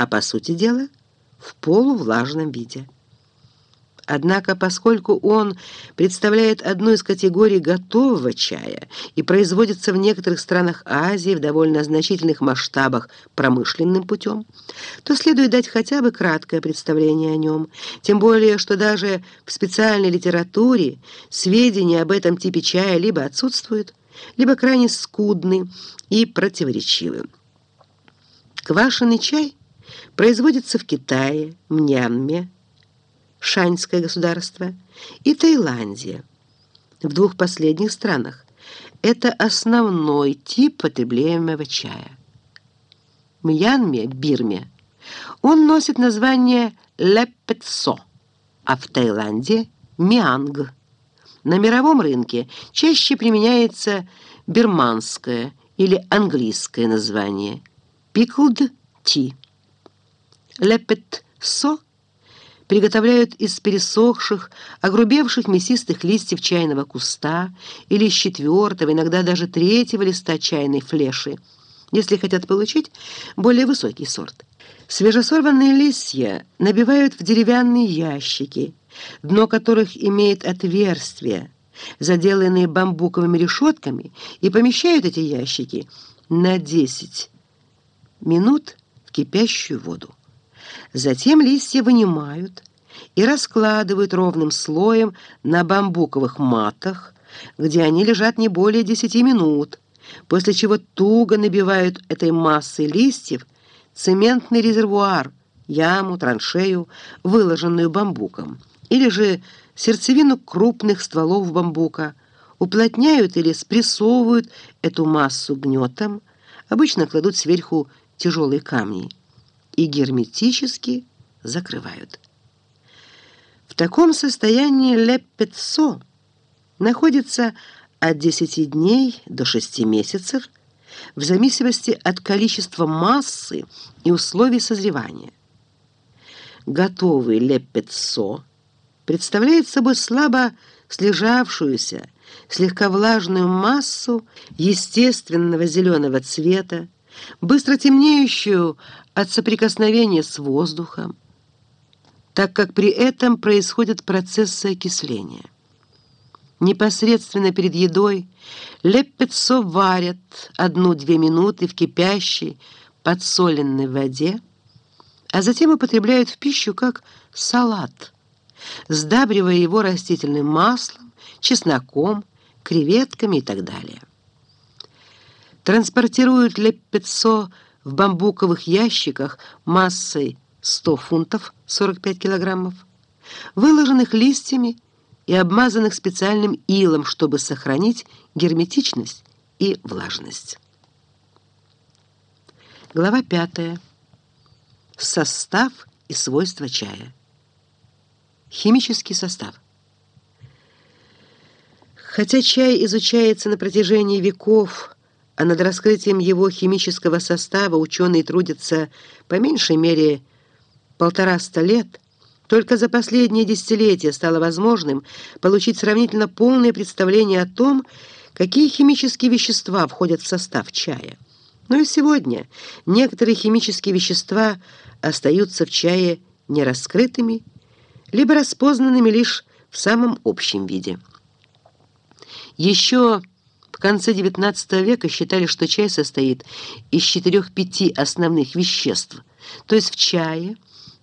а по сути дела в полувлажном виде. Однако, поскольку он представляет одну из категорий готового чая и производится в некоторых странах Азии в довольно значительных масштабах промышленным путем, то следует дать хотя бы краткое представление о нем, тем более, что даже в специальной литературе сведения об этом типе чая либо отсутствуют, либо крайне скудны и противоречивы. Квашеный чай производится в Китае, Мьянме, Шаньское государство и Таиландия. В двух последних странах это основной тип потребляемого чая. Мьянме, Бирме, он носит название лепетсо, а в Таиланде – мианг. На мировом рынке чаще применяется бирманское или английское название – pickled tea. Лепетсо – приготовляют из пересохших, огрубевших мясистых листьев чайного куста или из четвертого, иногда даже третьего листа чайной флеши, если хотят получить более высокий сорт. Свежесорванные листья набивают в деревянные ящики, дно которых имеет отверстие, заделанные бамбуковыми решетками, и помещают эти ящики на 10 минут в кипящую воду. Затем листья вынимают и раскладывают ровным слоем на бамбуковых матах, где они лежат не более 10 минут, после чего туго набивают этой массой листьев цементный резервуар, яму, траншею, выложенную бамбуком, или же сердцевину крупных стволов бамбука, уплотняют или спрессовывают эту массу гнетом, обычно кладут сверху тяжелые камни и герметически закрывают. В таком состоянии леппетсо находится от 10 дней до 6 месяцев в зависимости от количества массы и условий созревания. Готовый леппетсо представляет собой слабо слежавшуюся, слегка влажную массу естественного зеленого цвета, быстро темнеющую от соприкосновения с воздухом, так как при этом происходят процессы окисления. Непосредственно перед едой леппецо варят одну-две минуты в кипящей, подсоленной воде, а затем употребляют в пищу как салат, сдабривая его растительным маслом, чесноком, креветками и так далее транспортируют леппецо в бамбуковых ящиках массой 100 фунтов 45 килограммов, выложенных листьями и обмазанных специальным илом, чтобы сохранить герметичность и влажность. Глава 5. Состав и свойства чая. Химический состав. Хотя чай изучается на протяжении веков, а над раскрытием его химического состава ученые трудятся по меньшей мере полтораста лет, только за последние десятилетия стало возможным получить сравнительно полное представление о том, какие химические вещества входят в состав чая. Но и сегодня некоторые химические вещества остаются в чае нераскрытыми, либо распознанными лишь в самом общем виде. Еще конце XIX века считали, что чай состоит из четырех-пяти основных веществ, то есть в чае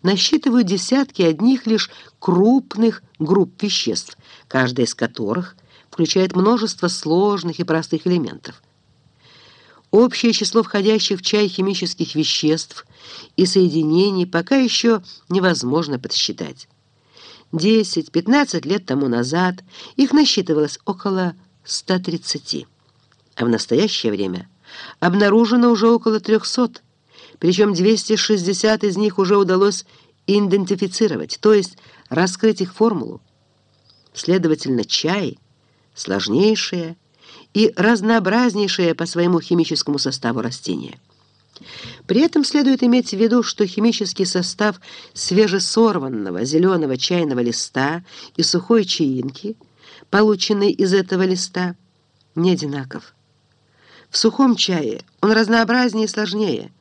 насчитывают десятки одних лишь крупных групп веществ, каждая из которых включает множество сложных и простых элементов. Общее число входящих в чай химических веществ и соединений пока еще невозможно подсчитать. 10-15 лет тому назад их насчитывалось около 130, а в настоящее время обнаружено уже около 300, причем 260 из них уже удалось идентифицировать, то есть раскрыть их формулу. Следовательно, чай – сложнейшее и разнообразнейшее по своему химическому составу растение. При этом следует иметь в виду, что химический состав свежесорванного зеленого чайного листа и сухой чаинки – полученный из этого листа, не одинаков. В сухом чае он разнообразнее и сложнее,